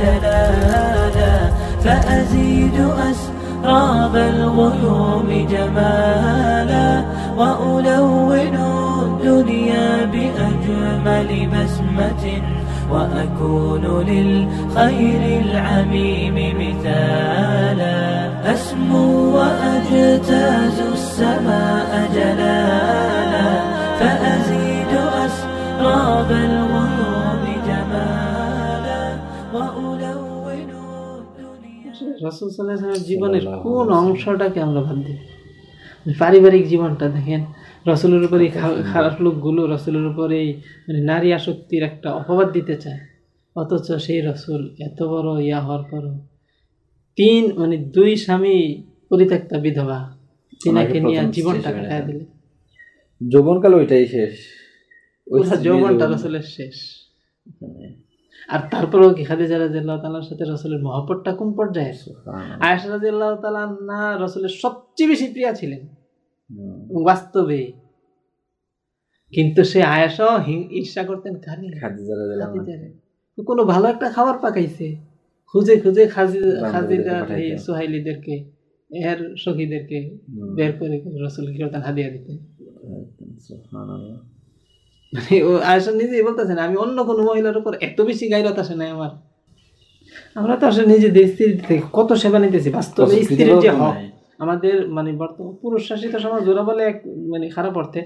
جلالا فأزيد أسراب الغيوم جمالا وألون الدنيا بأجمل بسمة وأكون للخير العميم مثالا. أسمو وأجتاز السماء جلالا فأزيد أسراب الغيوم রসুল সাল্লাহামের জীবনের কোন অংশটাকে আমরা বাদ দিই পারিবারিক জীবনটা দেখেন রসুলের উপরে খারাপ লোকগুলো রসুলের উপরে মানে নারী আসক্তির একটা অপবাদ দিতে চায়। অথচ সেই রসুল এত বড় ইয়া হওয়ার পর তিন মানে দুই স্বামী পরিত্যক্তা বিধবা তিনাকে নিয়ে জীবনটা হয়ে কাটায় যায়। দিলে যৌবনকাল ওইটাই শেষ। যৌবনটা রসুলের শেষ। মানে, আর তারপরেও কি খাদিজা রাজিয়াল্লাহ তালার সাথে রসুলের মহব্বতটা কোন পর্যায়ে সুবহানাল্লাহ। আয়েশা রাজিয়াল্লাহ তালা না রসুলের সবচেয়ে বেশি প্রিয়া ছিলেন বাস্তবে কিন্তু সে আয়াসাও ঈর্ষা করতেন খাদিজা। তো কোনো ভালো একটা খাবার পাকাইছে খুঁজে খুঁজে সোহাইলিদেরকে এর সখীদেরকে। বের করে রসুল কি হাদিয়া দিতেন। মানে ও আয়সা নিজেই বলতেছেন আমি অন্য কোনো মহিলার উপর এত বেশি গাইরত আসে নাই আমার। আমরা তো আসলে নিজেদের স্ত্রী থেকে কত সেবা নিতেছি বাস্তবে স্ত্রীর যে হক আমাদের মানে বর্তমান পুরুষ শাসিত সমাজ ওরা বলে এক মানে খারাপ অর্থে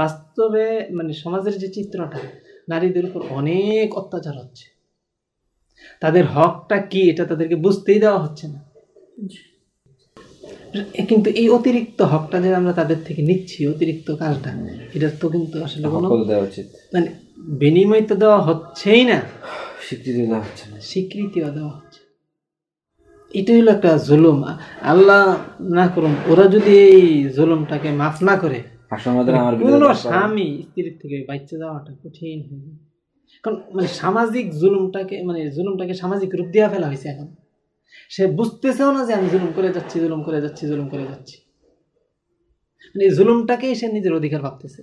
বাস্তবে মানে সমাজের যে চিত্রটা নারীদের উপর অনেক অত্যাচার হচ্ছে। তাদের হকটা কি এটা তাদেরকে বুঝতেই দেওয়া হচ্ছে না। কিন্তু এই অতিরিক্ত হকটা যে আমরা তাদের থেকে নিচ্ছি অতিরিক্ত কাজটা এটা তো কিন্তু আসলে কোনো দেওয়া উচিত। মানে বিনিময় তো দেওয়া হচ্ছেই না। স্বীকৃতি দেওয়া হচ্ছে না। স্বীকৃতিও দেওয়া হচ্ছে। এটা হলো একটা জুলুম। আল্লাহ না করুন ওরা যদি এই জুলুমটাকে মাফ না করে কোনো স্বামী স্ত্রীর থেকে বাচ্চা যাওয়াটা কঠিন হয়ে কারণ মানে সামাজিক জুলুমটাকে মানে জুলুমটাকে সামাজিক রূপ দেওয়া ফেলা হয়েছে এখন। সে বুঝতেছেও না যে আমি জুলুম করে যাচ্ছি জুলুম করে যাচ্ছি জুলুম করে যাচ্ছি। মানে এই জুলুমটাকেই সে নিজের অধিকার ভাবতেছে।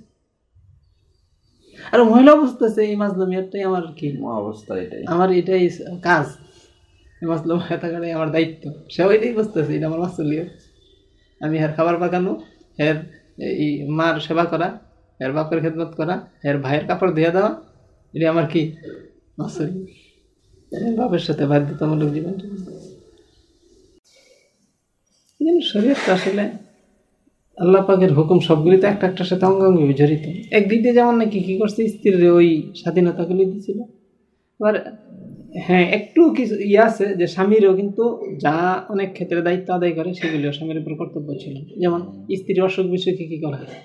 আর মহিলা বুঝতেছে এই মাজলুমিয়াতটাই আমার কি? অবস্থা এটাই। আমার এটাই কাজ। মাসলাম হেতাকারে আমার দায়িত্ব। সে ওইটাই বুঝতেছে এটা আমার মাসুলিয়ত। আমি হের খাবার পাকানো হের এই মার সেবা করা হের বাপের খেদমত করা হের ভাইয়ের কাপড় ধুয়ে দেওয়া এটা আমার কি মাসুলি বাপের সাথে বাধ্যতামূলক জীবন কিন্তু শরীরটা আসলে আল্লাহ পাকের হুকুম সবগুলি তো একটা একটার সাথে অঙ্গাঙ্গি জড়িত। একদিক দিয়ে যেমন নাকি কি করছে স্ত্রীর ওই স্বাধীনতাগুলি দিছিল এবার হ্যাঁ একটু কিছু ইয়ে আছে যে স্বামীরও কিন্তু যা অনেক ক্ষেত্রে দায়িত্ব আদায় করে সেগুলিও স্বামীর উপর কর্তব্য ছিল। যেমন স্ত্রীর অসুখ বিসুখে কি করা হয়?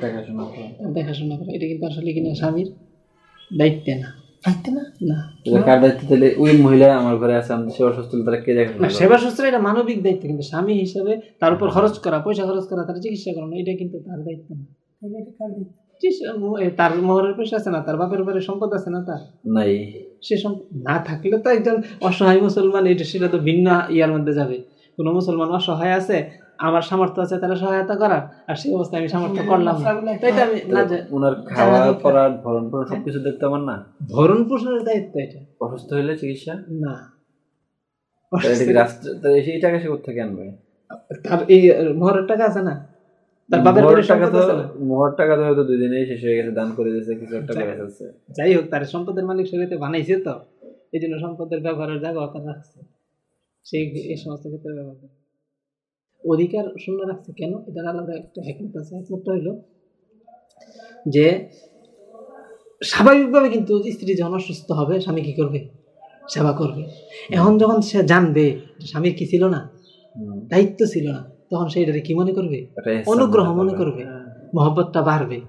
দেখাশোনা করা। দেখাশোনা করা এটা কিন্তু আসলে কিনা স্বামীর দায়িত্বে না। কার দায়িত্ব? তাহলে ওই মহিলা আমার ঘরে আছে আমি সে তারা কে দেখাশোনা না, সেবা এটা মানবিক দায়িত্ব কিন্তু স্বামী হিসাবে তার উপর খরচ করা পয়সা খরচ করা তার চিকিৎসা করানো এটা কিন্তু তার দায়িত্ব না। তার মোহরের পয়সা আছে না তার বাপের সম্পদ আছে না তার? নাই। সে সম্পদ না থাকলে তো একজন অসহায় মুসলমান এটা সেটা তো ভিন্ন ইয়ার মধ্যে যাবে। কোনো মুসলমান অসহায় আছে আমার সামর্থ্য আছে তারা সহায়তা করার আর সেই অবস্থায় আমি সামর্থ্য করলাম না। তো এটা আমি না যে ওনার খাওয়া ভরণ পোষণ সবকিছু দেখতে আমার না? ভরণ পোষণের দায়িত্ব এটা। অসুস্থ হলে চিকিৎসা? না। তাহলে তাহলে সেই টাকা সে কোথেকে আনবে? তার এই মোহরের টাকা আছে না? তার বাপের মোহর টাকা সম্পদ তো মোহর টাকা তো হয়তো দুই দিনেই শেষ হয়ে গেছে দান করে দিয়েছে কিছু একটা যাই হোক তার সম্পদের মালিক শরীরে বানাইছে তো। এই জন্য সম্পদের ব্যবহারের জায়গা তার রাখছে। সেই এই সমস্ত ক্ষেত্রে ব্যবহার করে অধিকার শূন্য রাখছে কেন? এটার আলাদা একটা একমত আছে। একমতটা হইল যে স্বাভাবিকভাবে কিন্তু স্ত্রী যখন অসুস্থ হবে স্বামী কি করবে? সেবা করবে। এখন যখন সে জানবে স্বামীর কি ছিল না দায়িত্ব ছিল না তখন সে এটাকে কি মনে করবে? অনুগ্রহ মনে করবে। করবে। মহব্বতটা বাড়বে।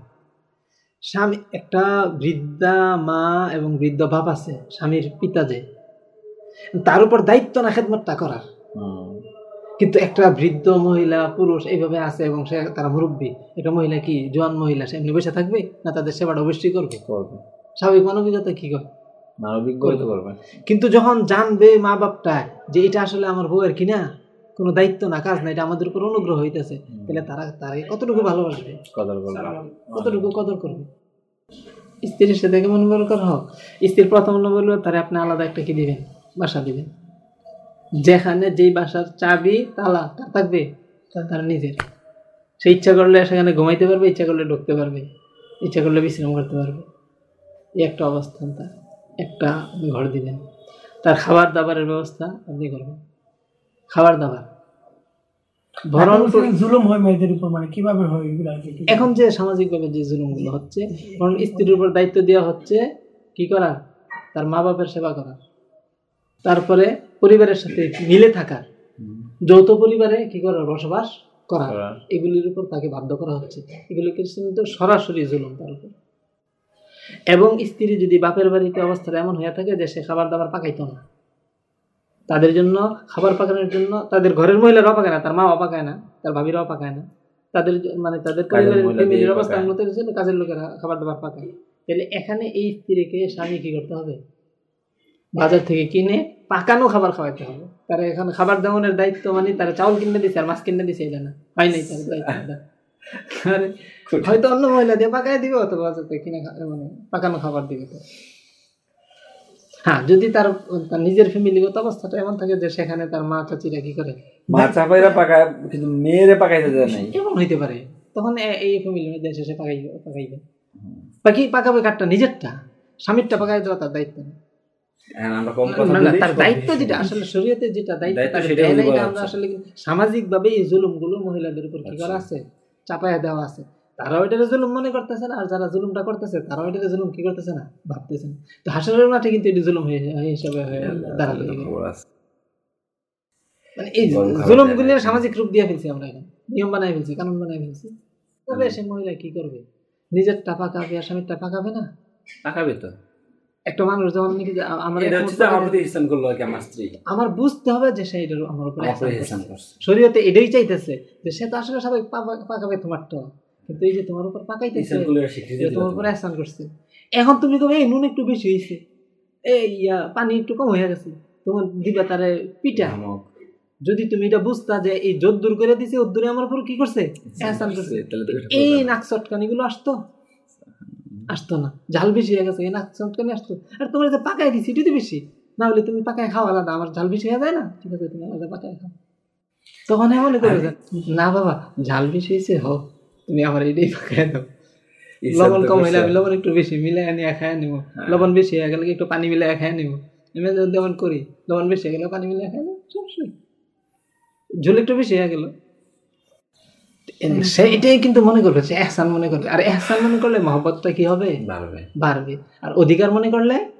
স্বামী একটা বৃদ্ধা মা এবং বৃদ্ধ বাপ আছে স্বামীর পিতা যে তার উপর দায়িত্ব না খেদমতটা করার। কিন্তু একটা বৃদ্ধ মহিলা পুরুষ এইভাবে আছে এবং সে তারা মুরব্বী। একটা মহিলা কি? জোয়ান মহিলা সে এমনি বসে থাকবে না তাদের সেবাটা অবশ্যই করবে? করবে। স্বাভাবিক মানবিকতা কি করে মানবিক বই তো করবে। কিন্তু যখন জানবে মা বাপটা যে এটা আসলে আমার বউয়ের কিনা কোনো দায়িত্ব না কাজ না এটা আমাদের উপর অনুগ্রহ হইতেছে তাহলে তারা তারাকে কতটুকু ভালোবাসবে? কদর করবে। কতটুকু কদর করবে? স্ত্রীর সাথে কেমন ব্যবহার করা হোক? স্ত্রীর প্রথম নম্বর বলবে তারা আপনি আলাদা একটা কি দিবেন? বাসা দিবেন। যেখানে যেই বাসার চাবি তালা থাকবে তার নিজের। সে ইচ্ছা করলে সেখানে ঘুমাইতে পারবে ইচ্ছা করলে ঢুকতে পারবে ইচ্ছা করলে বিশ্রাম করতে পারবে। এই একটা অবস্থান তার একটা ঘর দিবেন তার খাবার দাবারের ব্যবস্থা আপনি করবেন। খাবার দাবার ভরণ জুলুম হয় মেয়েদের উপর মানে কীভাবে হয় এগুলো আর কি? কি- এখন যে সামাজিকভাবে যে জুলুমগুলো হচ্ছে কারণ স্ত্রীর উপর দায়িত্ব দেওয়া হচ্ছে কি করা? তার মা বাপের সেবা করা। তারপরে পরিবারের সাথে মিলে থাকা। যৌথ পরিবারে কি করা? বসবাস করা। এগুলির উপর তাকে বাধ্য করা হচ্ছে। এগুলো কিন্তু সরাসরি জুলুম তার উপর। এবং স্ত্রী যদি বাপের বাড়িতে অবস্থাটা এমন হয়ে থাকে যে সে খাবার দাবার পাকাইতো না তাদের জন্য খাবার পাকানোর জন্য তাদের ঘরের মহিলারাও পাকায় না তার মাও পাকায় না তার ভাবিরাও পাকায় না। তাদের মানে তাদের ফ্যামিলির অবস্থা জন্য কাজের লোকেরা খাবার দাবার পাকায়। তাহলে এখানে এই স্ত্রীকে স্বামী কি করতে হবে? বাজার থেকে কিনে পাকানো খাবার খাওয়াইতে হবে। তারা এখন খাবার দামনের দায়িত্ব মানে তারা চাউল কিনে দিছে আর মাছ কিনে দিছে এটা না হয় নাই তার দায়িত্বটা আরে হয়তো অন্য মহিলা দিয়ে পাকায় দিবে অথবা বাজার থেকে কিনে মানে পাকানো খাবার দিবে তো। হ্যাঁ যদি তার তার নিজের ফ্যামিলিগত অবস্থাটা এমন থাকে যে সেখানে তার মা চাচিরা কি করে? মা চাপাইরা পাকায় কিন্তু মেয়েরে পাকাইতে দেয় নাই। এমন হইতে পারে। তখন এই ফ্যামিলির মধ্যে এসে সে পাকাইবে পাকাইবে। পাকি পাকাবে কাঠটা নিজেরটা। স্বামীরটা পাকাই দেওয়া তার দায়িত্ব না। তার দায়িত্ব যেটা আসলে শরীয়তে যেটা দায়িত্ব দায়িত্ব তাকে সেটা দেয় না, বলা এটা আমরা আসলে সামাজিক এই জুলুমগুলো মহিলাদের উপর কি করা আছে? চাপায়া দেওয়া আছে। তারাও এটারে জুলুম মনে করতেছে না আর যারা জুলুমটা করতেছে তারাও এটারে জুলুম কি করতেছে না? ভাবতেছে না। তো হাসরের মাঠে কিন্তু এটি জুলুম হয়ে হিসাবে। মানে এই খাবার জুলুম। সামাজিক রূপ দিয়ে ফেলছি আমরা এখন। নিয়ম বানাই ফেলছি কানুন বানাই ফেলছি। তবে সে মহিলা কি করবে? নিজেরটা পাকাবে আর স্বামীরটা পাকাবে না? পাকাবে তো। একটা মানুষ নাকি আমার ইহসান করল আর স্ত্রী। বুঝতে হবে যে সে এটার আমার উপর। ইহসান করছে। শরীয়তে এটাই চাইতেছে যে সে তো আসলে সবাই পাকাবে তোমারটা কিন্তু এই যে তোমার উপর পাকাইতেছে তোমার উপর করছে। এখন তুমি কবে এই নুন একটু বেশি হয়েছে এই ইয়া পানি একটু কম হয়ে গেছে। তোমার দিবা তারে পিঠা। যদি তুমি এটা বুঝতা যে এই জোর দূর করে দিছে ওর দূরে আমার উপর কি করছে? এই নাক চটকানি গুলো আসতো। আসতো না। ঝাল বেশি হয়ে গেছে এই নাক চটকানি আসতো। আর তোমার যে পাকায় দিছি এটাই তো বেশি। না হলে তুমি পাকায় খাও আলাদা আমার ঝাল বেশি হয়ে যায় না? ঠিক আছে তুমি আলাদা পাকায় খাও। তখন এমন করে না বাবা ঝাল বেশি হয়েছে হো তুমি আমার এটাই পাকায় দাও। লবণ কম হইলে আমি লবণ একটু বেশি মিলাই নিয়ে খাই নিব। হ্যাঁ। লবণ বেশি হয়ে গেলে একটু পানি মিলাই খায় নিব? আমি যেমন করি লবণ বেশি হয়ে গেলে পানি মিলাই খাই নিব সমস্যা ঝোল একটু বেশি হয়ে গেল। সে এটাই কিন্তু মনে করবে সে এহসান মনে করবে। আর এহসান মনে করলে মহব্বতটা কি হবে? বাড়বে। বাড়বে। আর অধিকার মনে করলে?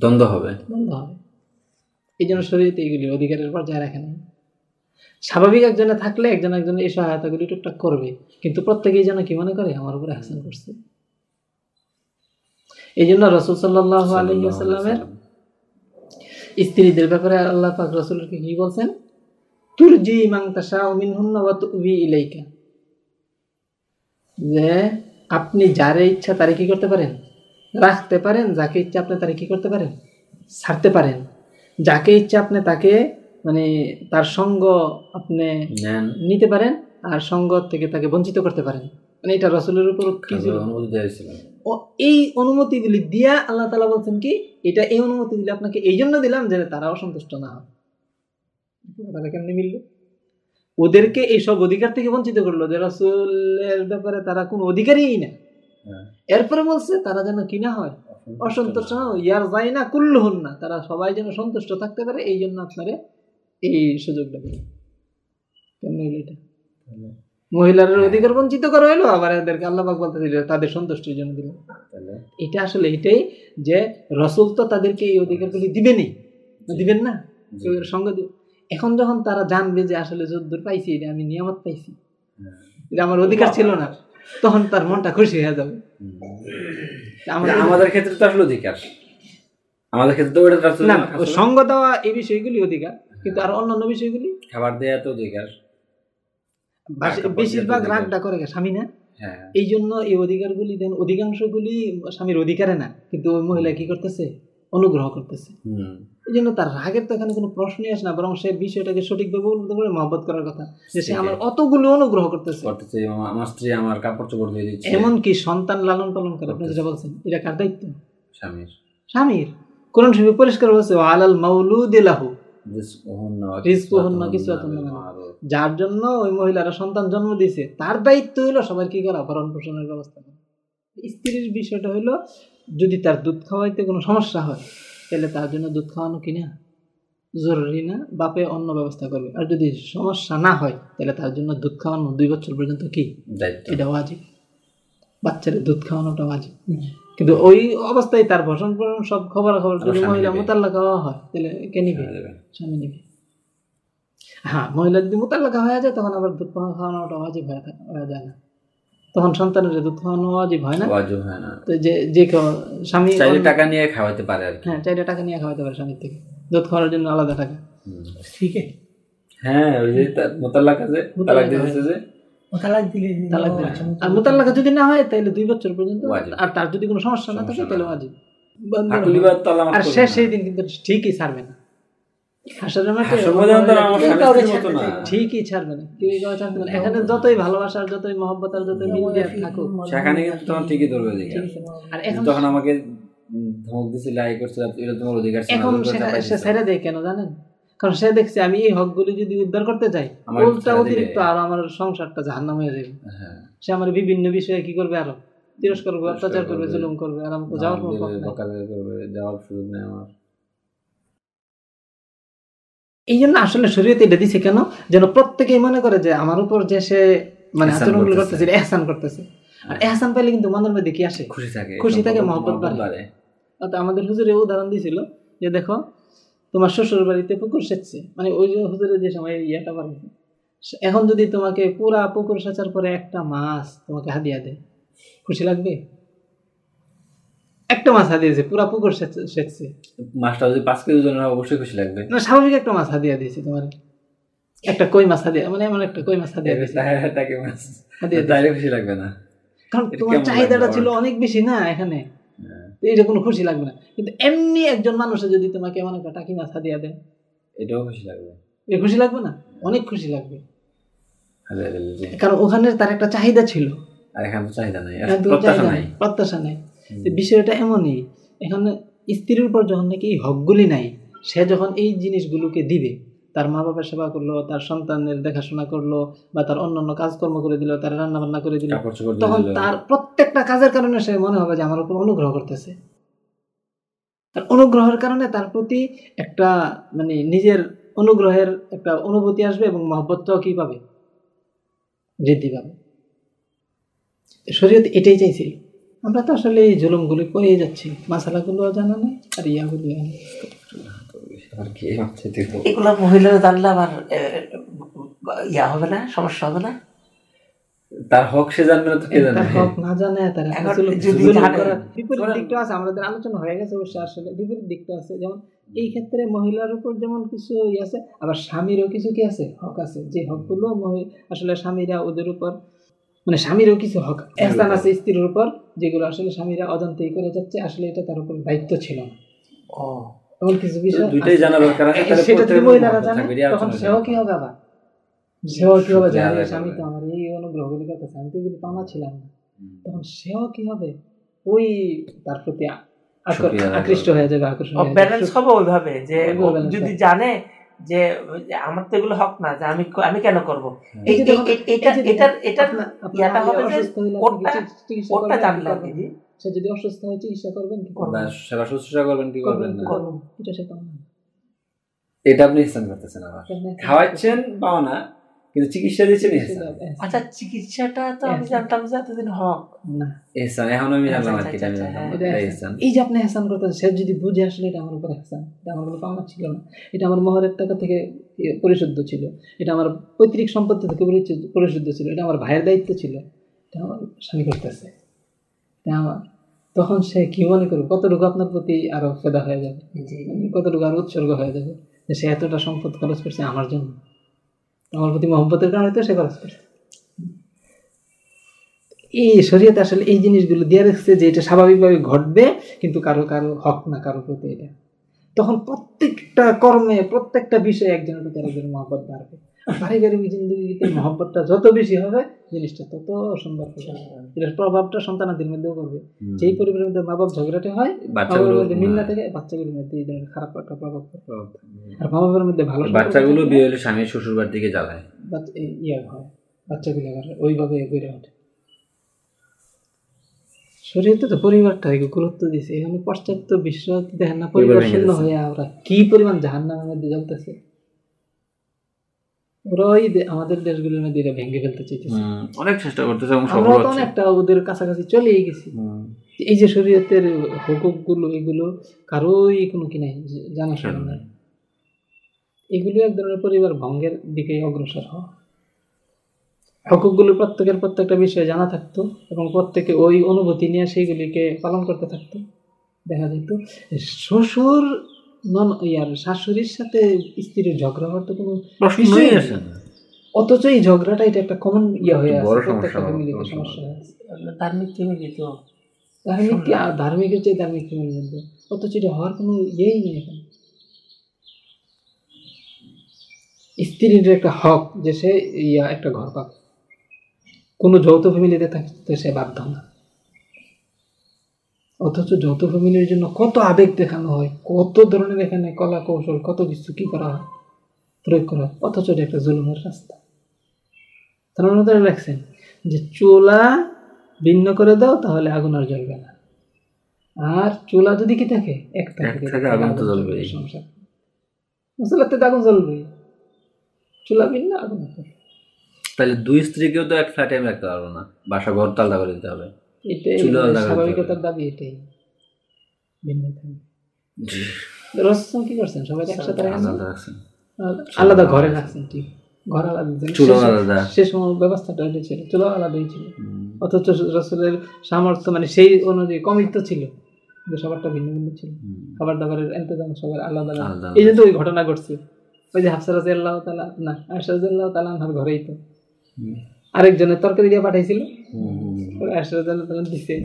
দ্বন্দ্ব হবে। বন্ধ হবে। এই জন্য শরীরতে এইগুলি অধিকারের পর্যায়ে রাখে নাই। স্বাভাবিক একজনে থাকলে একজন একজন এই সহায়তাগুলি টুকটাক করবে। কিন্তু প্রত্যেকেই যেন কি মনে করে? আমার উপরে হাসান করছে। এই জন্য রসুল সাল্লাহ আলহিমের স্ত্রীদের ব্যাপারে আল্লাহ পাক রসুলকে কি বলছেন? তুরজি ইলাইকা। যে আপনি যারে ইচ্ছা তারে কি করতে পারেন? রাখতে পারেন যাকে ইচ্ছা আপনি তারে কি করতে পারেন? ছাড়তে পারেন। যাকে ইচ্ছা আপনি তাকে মানে তার সঙ্গ আপনি নিতে পারেন আর সঙ্গ থেকে তাকে বঞ্চিত করতে পারেন। মানে এটা রসুলের উপর ও এই অনুমতিগুলি দিয়া আল্লাহ তালা বলছেন কি? এটা এই অনুমতি দিলে আপনাকে এই জন্য দিলাম যে তারা অসন্তুষ্ট না হয়। কথাটা কেমনি মিলল? ওদেরকে এই সব অধিকার থেকে বঞ্চিত করল যে রসুলের ব্যাপারে তারা কোনো অধিকারই না। হ্যাঁ। এরপরে বলছে তারা যেন কি না হয় অসন্তুষ্ট না ইয়ার যাই না কুল্লু হন না তারা সবাই যেন সন্তুষ্ট থাকতে পারে এই জন্য আপনারে এই সুযোগটা দিল। কেমনি হইল এটা? মহিলার অধিকার বঞ্চিত করা হইল আবার এদেরকে আল্লাহবাক বলতে দিল তাদের সন্তুষ্টির জন্য দিল। এটা আসলে এটাই যে রসুল তো তাদেরকে এই অধিকারগুলি দিবেনই। না দিবেন না? সঙ্গে দিবে। এখন যখন তারা জানবে যে আসলে যদ্দূর পাইছি এটা আমি নিয়ামত পাইছি। হ্যাঁ। এটা আমার অধিকার ছিল না। তখন তার মনটা খুশি হয়ে যাবে। আমাদের ক্ষেত্রে তো আসলে অধিকার। আমাদের ক্ষেত্রে তো না সঙ্গ দেওয়া এই বিষয়গুলি অধিকার কিন্তু আর অন্যান্য বিষয়গুলি? খাবার দেওয়া তো অধিকার। বেশিরভাগ রাগটা করে? স্বামী না? হ্যাঁ। এই জন্য এই অধিকারগুলি দেন অধিকাংশগুলি স্বামীর অধিকারে না। কিন্তু ওই মহিলা কি করতেছে? অনুগ্রহ করতেছে। এই জন্য তার রাগের তো এখানে কোনো প্রশ্নই আসে না বরং সে বিষয়টাকে সঠিকভাবে বলতে পারে মহব্বত করার কথা যে সে আমার অতগুলো অনুগ্রহ করতেছে। করতেছে আমার- স্ত্রী আমার কাপড় চোপড় ধুয়ে দিচ্ছে। এমন কি সন্তান লালন পালন করে। আপনি যেটা বলছেন এটা কার দায়িত্ব? স্বামীর। স্বামীর। কোরআন শরীফে পরিষ্কার বলছে আলাল মাউলুদ লাহু। রিজকুহুন্ন ওয়া রিজকুহুন্ন কিসওয়াতুহুন্ন কিসওয়াতুহুন্ন বিল বিল মা'রুফ। যার জন্য ওই মহিলারা সন্তান জন্ম দিয়েছে তার দায়িত্ব হইল সবার কি করা? ভরণ পোষণের ব্যবস্থা করা। স্ত্রীর বিষয়টা হইল যদি তার দুধ খাওয়াইতে কোনো সমস্যা হয় তাহলে তার জন্য দুধ খাওয়ানো কিনা জরুরি না? বাপে অন্য ব্যবস্থা করবে। আর যদি সমস্যা না হয় তাহলে তার জন্য দুধ খাওয়ানো দুই বছর পর্যন্ত কি? দায়িত্ব। এটা ওয়াজিব। বাচ্চাদের দুধ খাওয়ানোটা ওয়াজিব। কিন্তু ওই অবস্থায় তার ভরণ পোষণ সব খবর খবর যদি মহিলা মোতাল্লা খাওয়া হয় তাহলে কে নিবে? স্বামী নিবে। হ্যাঁ মহিলা যদি মোতাল্লাকা হয়ে যায় তখন আবার দুধ খাওয়ানোটা ওয়াজিব হয়ে যায় না। তখন সন্তানের দুধ খাওয়ানো ওয়াজিব হয় না? ওয়াজিব হয় না। তো যে যে কেউ স্বামী চাইলে টাকা নিয়ে খাওয়াতে পারে আর হ্যাঁ চাইলে টাকা নিয়ে খাওয়াতে পারে স্বামীর থেকে। দুধ খাওয়ার জন্য আলাদা টাকা। ঠিক আছে। হ্যাঁ ওই যে মোতাল্লাক আছে তালাক দিতেছে যে। তালাক দিলে তালাক দিলে আচ্ছা, আর মোতাল্লাকা যদি না হয় তাহলে দুই বছর পর্যন্ত আর তার যদি কোনো সমস্যা না থাকে তাহলে। ওয়াজিব। আর সে সেই দিন কিন্তু ঠিকই ছাড়বে না। ঠিকই ছাড়বে না। কেউ কাউকে ছাড়বে এখানে যতই ভালোবাসার যতই মহব্বত আর যতই মিল দিয়ে থাকুক সেখানে কিন্তু তখন ঠিকই ধরবে অধিকার। ঠিক আছে। আর এখন তখন আমাকে ধমক দিছিল আই করছিল এটা তোমার অধিকার এখন সে- চাপাই সে দিছো। ছেড়ে দেয় কেন জানেন? কারণ সে দেখছে আমি এই হকগুলি যদি উদ্ধার করতে চাই উল্টা অতিরিক্ত আর আমার সংসারটা জাহান্নাম হয়ে যাবে। হ্যাঁ। সে আমার বিভিন্ন বিষয়ে কি করবে আরও? তিরস্কার করবে অত্যাচার করবে করবে। জুলুম করবে আর আমার তো যাওয়ার কোনো যাওয়ার সুযোগ নেই আমার। এই জন্য আসলে শরীয়তে এটা দিছে কেন? যেন প্রত্যেকেই মনে করে যে আমার উপর যে সে মানে আচরণগুলো করতেছে। এহসান করতেছে। আর এহসান পাইলে কিন্তু মনের মধ্যে কি আসে? খুশি থাকে খুশি থাকে, মহব্বত বাড়ে। অর্থাৎ আমাদের হুজুরে উদাহরণ দিয়েছিল যে দেখো তোমার শ্বশুর বাড়িতে পুকুর সেচছে। মানে ওই যে হুজুরের যে সময় ইয়েটা বাড়ছে এখন যদি তোমাকে পুরা পুকুর সেচার পরে একটা মাছ তোমাকে হাদিয়া দেয় খুশি লাগবে? একটা মাছ দিয়েছে পুরা পুকুর সেচছে। মাছটা যদি পাঁচ কেজি ওজন অবশ্যই খুশি লাগবে। না স্বাভাবিক একটা মাছ হাদিয়া দিয়েছে তোমার। একটা কই মাছ মানে এমন একটা কই মাছ হাদিয়া দিয়েছে। তাকে মাছ। তাহলে খুশি লাগবে না। কারণ তোমার চাহিদাটা ছিল অনেক বেশি না এখানে? হ্যাঁ, এটা কোনো খুশি লাগবে না। কিন্তু এমনি একজন মানুষে যদি তোমাকে এমন একটা টাকি মাছ হাদিয়া দেয় এটাও খুশি লাগবে। এ খুশি লাগবে না? অনেক খুশি লাগবে। কারণ ওখানে তার একটা চাহিদা ছিল। আর এখানে চাহিদা নাই। প্রত্যাশা নাই প্রত্যাশা নেই। বিষয়টা এমনই এখানে স্ত্রীর উপর যখন নাকি এই হকগুলি নাই সে যখন এই জিনিসগুলোকে দিবে তার মা বাবার সেবা করল তার সন্তানের দেখাশোনা করল বা তার অন্যান্য কাজকর্ম করে দিল তার রান্না বান্না করে দিল তখন তার প্রত্যেকটা কাজের কারণে সে মনে হবে যে আমার উপর অনুগ্রহ করতেছে। তার অনুগ্রহের কারণে তার প্রতি একটা মানে নিজের অনুগ্রহের একটা অনুভূতি আসবে এবং মহব্বতটাও কি পাবে বৃদ্ধি পাবে। শরীয়ত এটাই চাইছিল। আমরা তো আসলে এই জুলুমগুলি করে যাচ্ছি। মাসালাগুলো জানা নেই আর ইয়াগুলি আর কি? এগুলো মহিলারা জানলে আবার ইয়া হবে না সমস্যা হবে না? তার হক সে জানবে না তো কে জানবে হক না জানে তার বিপরীত দিকটা আছে আমাদের আলোচনা হয়ে গেছে অবশ্য আসলে। বিপরীত দিকটা আছে যেমন এই ক্ষেত্রে মহিলার উপর যেমন কিছু ইয়ে আছে আবার স্বামীরও কিছু কি আছে? হক আছে। যে হকগুলো আসলে স্বামীরা ওদের উপর মানে স্বামীরও কিছু হক। এহসান আছে স্ত্রীর উপর যেগুলো আসলে স্বামীরা অজান্তেই করে যাচ্ছে আসলে এটা তার উপর দায়িত্ব ছিল না। এমন কিছু বিষয় দুইটাই জানা দরকার আছে, তাহলে সেটা যদি মহিলারা জানে তখন সেও কি হবে আবার? সেও কি হবে? জানে স্বামী তো আমার এই অনুগ্রহগুলি আমি তো এগুলি পাওনা ছিলাম না। তখন সেও কি হবে? ওই তার প্রতি আকৃষ্ট হয়ে যাবে আকর্ষণ ব্যালেন্স হবে ওইভাবে যে যদি জানে যে যে আমার তো এগুলো হক না যে আমি আমি কেন করব? এটা এটা এটা ইয়াটা হবে যে আপনি জানলে আর সে যদি অসুস্থ হয় চিকিৎসা করবেন কি করবেন? সেবা শুশ্রূষা করবেন কি করবেন না? করবেন এটা সে এটা আপনি ইসলাম করতেছেন আবার। খাওয়াচ্ছেন পাও না কিন্তু চিকিৎসা ইহসান আচ্ছা চিকিৎসাটা তো আমি। জানতাম যে এতদিন হক। না। ইহসান এখন আমি জানলাম আর আচ্ছা, কি আমি আচ্ছা, জানলাম। আচ্ছা, এটা এটা ইহসান এই যে আপনি হাসান করতেন সে যদি বুঝে আসলে এটা আমার উপর হাসান এটা আমার কোনো পাওনা ছিল না। এটা আমার মহরের টাকা থেকে ইয়ে পরিশুদ্ধ ছিল। এটা আমার পৈতৃক সম্পত্তি থেকে পরিশুদ্ধ ছিল। এটা আমার ভাইয়ের দায়িত্ব ছিল। এটা আমার স্বামী করতেছে। আমার। তখন সে কি মনে করবে? কতটুকু আপনার প্রতি আরও ফেদা হয়ে যাবে? মানে কতটুকু আরও উৎসর্গ হয়ে যাবে? যে সে এতটা সম্পদ খরচ করছে আমার জন্য। আমার প্রতি মহব্বতের কারণে তো সে খরচ করছে এই শরীয়তে আসলে এই জিনিসগুলো দিয়ে রাখছে যে এটা স্বাভাবিকভাবে ঘটবে, কিন্তু কারও কারও হক না, কারও প্রতি এটা। তখন প্রত্যেকটা কর্মে, প্রত্যেকটা বিষয়ে একজনের প্রতি আরেকজনের মহব্বত বাড়বে। পারিবারিক জিন্দগিতে মহব্বতটা যত বেশি হবে জিনিসটা তত সুন্দর এটার প্রভাবটা সন্তানাদের মধ্যেও করবে যেই পরিবারের মধ্যে মা বাপ ঝগড়াটে হয় মা বাচ্চাগুলো বাবার মধ্যে মিল না থেকে বাচ্চাগুলোর মধ্যে এই ধরনের খারাপ একটা প্রভাব আর মা বাবার মধ্যে ভালো বাচ্চাগুলো বিয়ে হলে স্বামী শ্বশুর বাড়ির দিকে জ্বালায়। ইয়ে হয় বাচ্চাগুলো আবার ওইভাবে বেড়ে ওঠে। শরীরতে তো পরিবারটা একে গুরুত্ব দিছে এখানে পাশ্চাত্য বিশ্ব দেখেন না পরিবার শূন্য হয়ে ওরা কি পরিমাণ জাহান নামের মধ্যে জ্বলতেছে। ওরা ওই আমাদের দেশগুলোর মধ্যে এটা ভেঙে ফেলতে চাইতেছে। অনেক চেষ্টা করতেছে এবং সফল হচ্ছে। অনেকটা ওদের কাছাকাছি চলেই গেছি। এই যে শরীয়তের হুকুকগুলো এগুলো কারোই কোনো কি নাই যে- জানাশোনা নাই। এগুলো এক ধরনের পরিবার ভঙ্গের দিকে অগ্রসর হওয়া। হকুকগুলো প্রত্যেকের প্রত্যেকটা বিষয়ে জানা থাকতো এবং প্রত্যেকে ওই অনুভূতি নিয়ে সেইগুলিকে পালন করতে থাকতো। দেখা যেত শ্বশুর নন ইয়ার শাশুড়ির সাথে স্ত্রীর ঝগড়া হওয়ার তো কোনো প্রশ্নই বিষয়ই আসে না। অথচ এই ঝগড়াটা এটা একটা কমন ইয়ে হয়ে আছে প্রত্যেকটা সমস্যা, ফ্যামিলিতে ধার্মিক ফ্যামিলি তো ধার্মিক ধার্মিক ফ্যামিলি জানতো অথচ এটা হওয়ার কোনো ইয়েই নেই এখানে। স্ত্রীর একটা হক যে সে ইয়া একটা ঘর পাবে। কোনো যৌথ ফ্যামিলিতে থাকতে সে বাধ্য না। অথচ যৌথ ফ্যামিলির জন্য কত আবেগ দেখানো হয় কত ধরনের এখানে কলা কৌশল কত কিছু কী করা হয় প্রয়োগ করা হয় অথচ এটা একটা জুলুমের রাস্তা। তার মধ্যে রাখছেন যে চুলা ভিন্ন করে দাও তাহলে আগুন আর জ্বলবে না। আর চুলা যদি কি থাকে? একটা এক থাকে, আগুন তো জ্বলবেই। সংসার মশলাতে আগুন জ্বলবে চুলা ভিন্ন আগুন তাহলে দুই স্ত্রীকেও তো এক ফ্ল্যাটে রাখতে পারব না। বাসা ঘর তালদা করে দিতে হবে। এটাই মানে। স্বাভাবিকতার দাবি এটাই। ভিন্ন থাকবে রসম কি করছেন? সবাই একসাথে আলাদা। আলাদা ঘরে রাখছেন। ঠিক। ঘর আলাদা সে- সময় ব্যবস্থাটা ছিল। চুলো আলাদাই ছিল। অথচ রসুলের সামর্থ্য মানে সেই অনুযায়ী কমই তো ছিল। কিন্তু সবারটা ভিন্ন ভিন্ন ছিল। খাবার দাবারের এন্তজাম সবার আলাদা এই জন্য ওই ঘটনা ঘটছে। ওই যে হাফসা রাজি আল্লাহ তালা না আয়সা রাজি আল্লাহ তালা আমার ঘরেই তো। আরেকজনের তরকারি দিয়ে পাঠাইছিল। দিছে।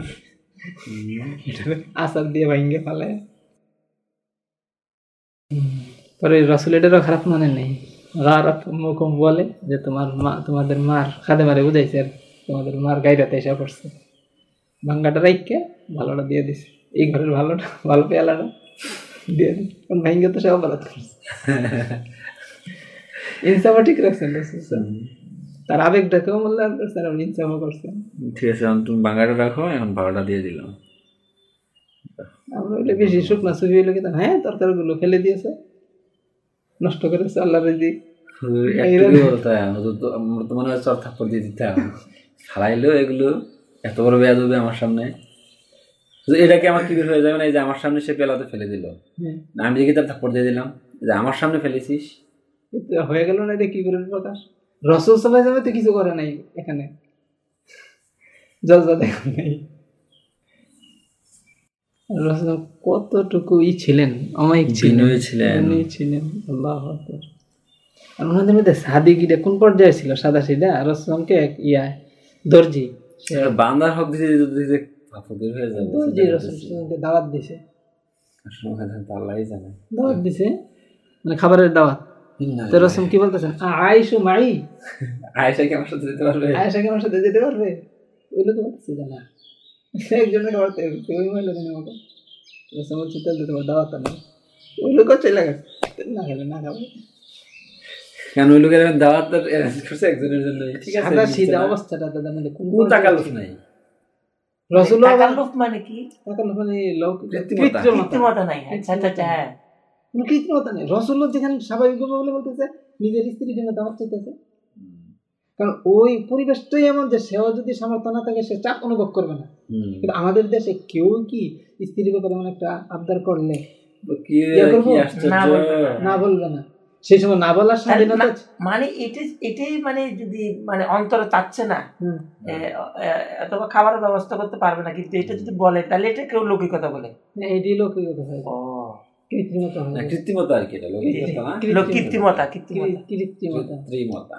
আচার দিয়ে ভাঙ্গে ফেলে। পরে রসুল এটারও খারাপ মনে নেই। বলে যে তোমার মা তোমাদের মার খাদে মারে বুঝাইছে আর তোমাদের মার গাইরাতে এসে পড়ছে। ভাঙ্গাটা রাইকে ভালোটা দিয়ে দিছে। এই ঘরের ভালোটা ভালো পেয়ালাটা দিয়ে দিছে। কারণ ভাঙ্গে তো সব ভালো করছে। ইনসাফা ঠিক রাখছেন। তার আবেগটাকেও মূল্যায়ন এবং ইনসাফও করছেন। ঠিক আছে এখন তুমি বাঙালিটা রাখো এখন ভাড়াটা দিয়ে দিলাম। আমরা হইলে বেশি শুকনা ছবি হইলে কিন্তু হ্যাঁ তরকারিগুলো ফেলে দিয়েছে। নষ্ট করেছে আল্লাহ রেজি মনে হয় চর থাপ্পড় দিয়ে দিতে হবে। হারাইলেও এগুলো এত বড় বেয়াদ হবে আমার সামনে। এটাকে আমার কি হয়ে যাবে না এই যে আমার সামনে সে পেলাতে ফেলে দিল। হ্যাঁ। আমি দেখি তার থাপ্পড় দিয়ে দিলাম যে আমার সামনে ফেলেছিস? হয়ে গেল না এটা কি করে প্রকাশ? রসুল সবাই যাবে তো কিছু করে নাই এখানে। জজবা দেখা নেই। রসুল কতটুকু ই ছিলেন? অমায়িক ছিলেন। ছিলেন। ছিলেন আল্লাহ আর ওনাদের মধ্যে সাদিকিটা কোন পর্যায়ে ছিল? সাদা সিদা রসুলকে এক ইয়া দর্জি। বান্দার হক দিতে দিতে দিতে ফকির হয়ে যাবে। দর্জি রসুলকে দাওয়াত দিছে। আসলে তো আল্লাহই জানে। দাওয়াত দিছে? মানে খাবারের দাওয়াত। তো রসুল কি বলতেছেন? আইসু মাই। আয়েশা কি আমার সাথে যেতে পারবে? আয়েশা কি আমার সাথে যেতে পারবে? ওই লোক বলতেছে যে না। একজনের তৈরি করছে ওই মহিলা মতো রসম বলছে তাহলে তোমার দাওয়াত নেই। ওই লোকও চলে গেছে না খেলে না খাবে। কেন ওই লোকের দাওয়াত অ্যারেঞ্জ করছে একজনের জন্য? ঠিক আছে সাদা সিধা অবস্থাটা তাদের মধ্যে কোন তাকালুফ নাই? রসুল তাকাল্লুফ মানে কি? তাকালুফ মানে লোক কৃত্রিমতা। কৃত্রিমতা। কৃত্রিমতা নাই। আচ্ছা আচ্ছা আচ্ছা হ্যাঁ। কোনো কৃত্রিমতা নেই। রসুল যেখানে স্বাভাবিকভাবে বলে বলতেছে নিজের স্ত্রীর জন্য দাওয়াত চাইতেছে। কারণ ওই পরিবেশটাই এমন যে সেও যদি সামর্থ্য না থাকে সে চাপ অনুভব করবে না। কিন্তু আমাদের দেশে কেউ কি স্ত্রীর ব্যাপারে এমন একটা আবদার করলে? না বলবে না। সেই সময় না বলার স্বাধীনতা মানে এটাই এটাই মানে যদি মানে অন্তরে চাচ্ছে না অথবা খাবারের ব্যবস্থা করতে পারবে না কিন্তু এটা যদি বলে তাহলে এটা কেউ লৌকিকতা বলে? এইটাই লৌকিকতা হয়। কৃত্রিমতা হয় না, কৃত্রিমতা আর কি এটা লৌকিকতা না লোক কৃত্রিমতা। কৃত্রিমতা। কৃত্রিমতা। কৃত্রিমতা।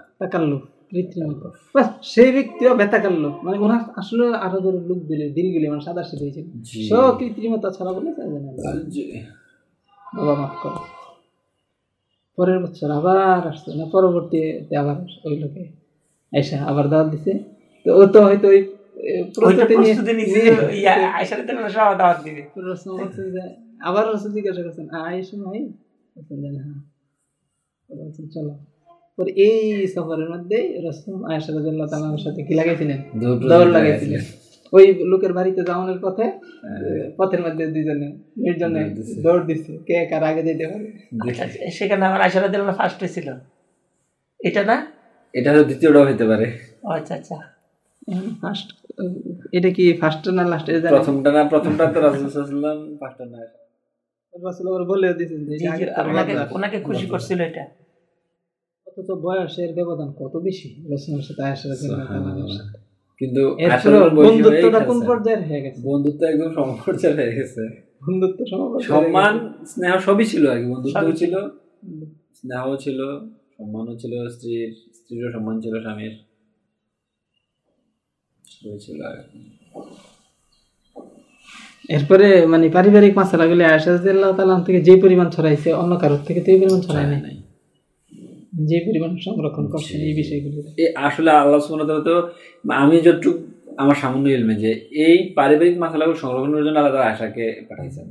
কৃত্রিমতা বাস সেই ব্যক্তিও বেতাকাল্লু মানে ওনার আসলে আরও ধরে লুক দিলে দিলগুলি মানে সাদা সিধে হয়েছিল সব কৃত্রিমতা ছাড়া বলে। বাবা মাফ করো। পরের বছর আবার আসছে না পরবর্তীতে আবার ওই লোকে আইসা আবার দাওয়াত দিছে। তো ও তো হয়তো ওই প্রস্তুতি নিয়ে ইয়া সব দাওয়াত দিবে। যে আবার রসুল জিজ্ঞাসা করছেন আয়েশা ভাই? বলছেন হ্যাঁ বলছেন চলো। পরে এই সফরের মধ্যে রসুল আয়েশা রাদিয়াল্লাহু তাআলার সাথে কি লাগাইছিলেন? দৌড় লাগাইছিলেন। ওই লোকের বাড়িতে যাওয়ানোর পথে পথের মধ্যে দুইজনে নির্জনে দৌড় দিচ্ছে কে কার আগে যেতে পারে? আচ্ছা, আচ্ছা, সেখানে আমার আয়সার দিল ফার্স্ট হয়েছিল এটা না? এটা দ্বিতীয়টাও হতে পারে। আচ্ছা আচ্ছা। ফার্স্ট এটা কি ফার্স্ট না লাস্ট প্রথমটা না প্রথমটা তো রাসুল রাসুলাম ফার্স্টটা না বলে দিয়েছেন যে জি, এটা জি, আগে তার ওনাকে খুশি করছিল এটা। অথচ বয়সের ব্যবধান কত বেশি? রসুলের সাথে আয়েশা রাদিয়াল্লাহু তাআলার সাথে। কিন্তু এরপরে আসলে বয়সী হয়েই বন্ধুত্বটা কোন পর্যায়ের হয়ে গেছে? বন্ধুত্ব একদম সমপর্যায়ে হয়ে গেছে। বন্ধুত্ব সম্মান স্নেহ সবই ছিল আর কি। বন্ধুত্ব ছিল স্নেহ ছিল সম্মানও ছিল স্ত্রীর স্ত্রীরও সম্মান ছিল স্বামীর। সবই ছিল আর কি। এরপরে মানে পারিবারিক মাসালাগুলি আয়েশা রাদিয়াল্লাহু তাআলা থেকে যে পরিমাণ ছড়াইছে অন্য কারোর থেকে তো এই পরিমাণ ছড়ায় নাই। যে পরিমাণ সংরক্ষণ করছেন এই বিষয়গুলি। এই আসলে আল্লাহ সুবহানাহু তো আমি যতটুকু আমার সামান্য ইলমে যে এই পারিবারিক মাসালাগুলো সংরক্ষণের জন্য আলাদা আশাকে পাঠাইছেন।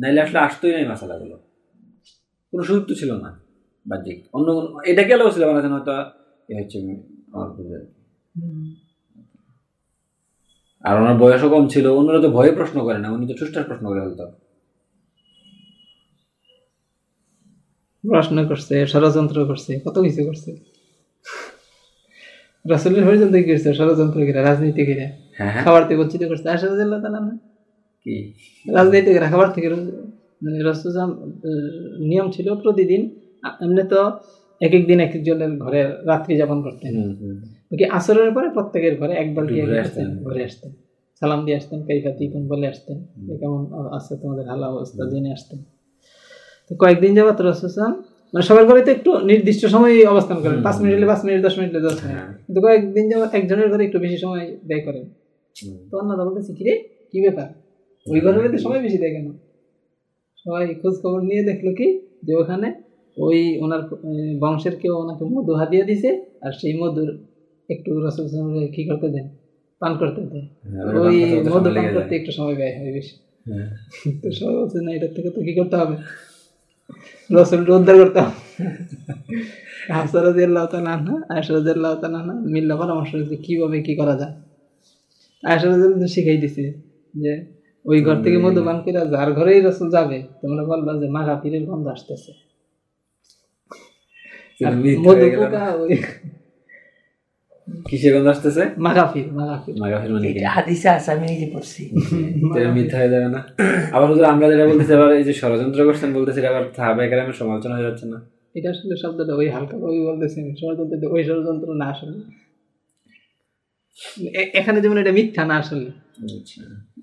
নাইলে আসলে আসতোই নাই মাসালাগুলো কোনো সুযোগ তো ছিল না বাহ্যিক। অন্য কোনো এটাকে আলাদা ছিল বানাতেন হয়তো এ হচ্ছে আমার আর। ওনার বয়সও কম ছিল অন্যরা তো ভয়ে প্রশ্ন করে না উনি তো চুষ্টার প্রশ্ন করে ফেলতো। প্রশ্ন করছে ষড়যন্ত্র করছে কত কিছু করছে। রাসুলের পর্যন্ত কি করছে ষড়যন্ত্র করে রাজনীতিকেরা হ্যাঁ হ্যাঁ। খাবার থেকে বঞ্চিত করছে। না কি? রাজনীতিকেরা খাবার থেকে রোজ- মানে নিয়ম ছিল প্রতিদিন এমনি তো এক এক দিন এক একজনের ঘরে রাত্রি যাপন করতেন। কি আসরের পরে প্রত্যেকের ঘরে একবার গিয়ে ঘুরে আসতেন। ঘুরে আসতেন। সালাম দিয়ে আসতেন কাইফা তিকুম বলে আসতেন? কেমন আছে তোমাদের হালা অবস্থা জেনে আসতেন। তো কয়েকদিন যাবত রসুলাম মানে সবার ঘরে তো একটু নির্দিষ্ট সময় অবস্থান করেন পাঁচ মিনিট হলে পাঁচ মিনিট দশ মিনিট হলে দশ মিনিট। হ্যাঁ। কিন্তু কয়েকদিন যাবত একজনের ঘরে একটু বেশি সময় ব্যয় করেন। তো অন্যরা বলতেছে কিরে কি ব্যাপার? ওই ঘরে তো সময় বেশি দেয় কেন? সবাই খোঁজ খবর নিয়ে দেখল কি যে ওখানে ওই ওনার বংশের কেউ ওনাকে মধু হাতিয়ে দিছে আর সেই মধুর একটু রসুল কি করতে দেন? পান করতে দেয় হ্যাঁ, ওই মধু পান করতে একটু সময় ব্যয় হয় বেশি। হ্যাঁ। তো সবাই বলছে না এটার থেকে তো কি করতে হবে? রসুলটা উদ্ধার করতে হবে। হাফসা রাদিয়াল্লাহু তাআলা আনহা আয়েশা রাদিয়াল্লাহু তাআলা মিল্লা পরামর্শ করছে কীভাবে কি করা যায়? আয়েশা শিখাই দিছে যে ওই ঘর থেকে মধু পান করে যার ঘরেই রসুল যাবে তোমরা বলবা যে মাঘা পীরের গন্ধ আসতেছে। মধু? পোকা ওই কিসের গন্ধ আসতেছে? মাঘাফির মাঘাফির মাগাফির মানে এটা হাদিসে আছে আমি নিজে পড়ছি। এটা মিথ্যা হয়ে যাবে না। আবার হুজুর আমরা যেটা বলতেছি আবার এই যে ষড়যন্ত্র করছেন বলতেছি আবার সাহাবায়ে কেরামের সমালোচনা হয়ে যাচ্ছে না। এটা আসলে শব্দটা ওই হালকা ওই বলতেছে ষড়যন্ত্র ওই ষড়যন্ত্র না আসলে। এখানে যেমন এটা মিথ্যা না আসলে।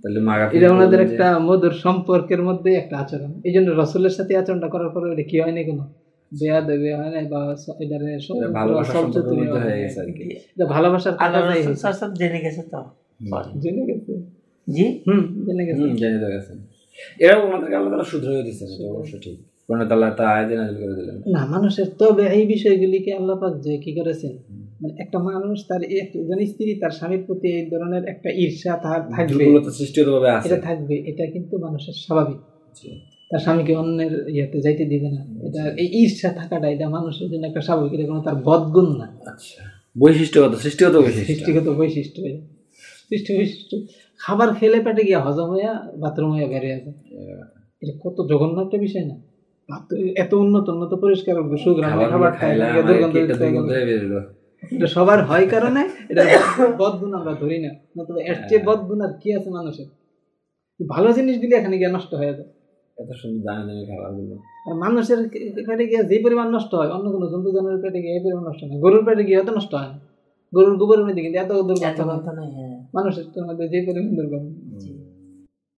তাহলে মাগাফির এটা ওনাদের একটা মধুর সম্পর্কের মধ্যে একটা আচরণ। এই জন্য রসুলের সাথে আচরণটা করার পরে এটা কি হয়নি কোনো? বেয়া দেবে হয় নাই বা এটার হয়ে গেছে আর কি। ভালোবাসার। জেনে গেছে তো? জেনে গেছে। জি? হুম জেনে গেছে। জেনে তো ওনাদেরকে আল্লাহ শুধরে এটা অবশ্য ঠিক। কোন তাআলা তা আয়াতে নাযিল করে দিলেন। না মানুষের তবে এই বিষয়গুলিকে আল্লাহ পাক যে কি করেছেন? মানে একটা মানুষ তার একজন স্ত্রী তার স্বামীর প্রতি এই ধরনের একটা ঈর্ষা তার থাকবে। দুর্বলতা সৃষ্টিগতভাবে আছে। এটা থাকবে এটা কিন্তু মানুষের স্বাভাবিক। তার স্বামীকে অন্যের ইয়েতে যাইতে দিবে না। এটা এই ঈর্ষা থাকাটা এটা মানুষের জন্য একটা স্বাভাবিক এটা কোনো তার বদগুণ না। আচ্ছা। বৈশিষ্ট্যগত সৃষ্টিগত বৈশিষ্ট্য। সৃষ্টিগত বৈশিষ্ট্য। সৃষ্টি বৈশিষ্ট্য। খাবার খেলে পেটে গিয়ে হজম হইয়া বাথরুম হইয়া বেরিয়ে যায়। এটা কত জঘন্য একটা বিষয় না? এত উন্নত উন্নত পরিষ্কার সুগ্রামে খাবার খাইলাম দুর্গন্ধ এটা সবার হয় কারণে এটা বদগুণ আমরা ধরি না। নতুবা এর চেয়ে বদগুণ আর কি আছে মানুষের? ভালো জিনিস জিনিসগুলি এখানে গিয়ে নষ্ট হয়ে যায়। এত সুন্দর দামি দামি খাবারগুলো আর মানুষের পেটে গিয়ে যে পরিমাণ নষ্ট হয় অন্য কোনো জন্তু জানোয়ারের পেটে গিয়ে এই পরিমাণ নষ্ট হয় গরুর পেটে গিয়ে এত নষ্ট হয়। গরুর গোবরের মধ্যে কিন্তু এত দুর্গন্ধ হয়। মানুষের মধ্যে যে পরিমাণ দুর্গন্ধ।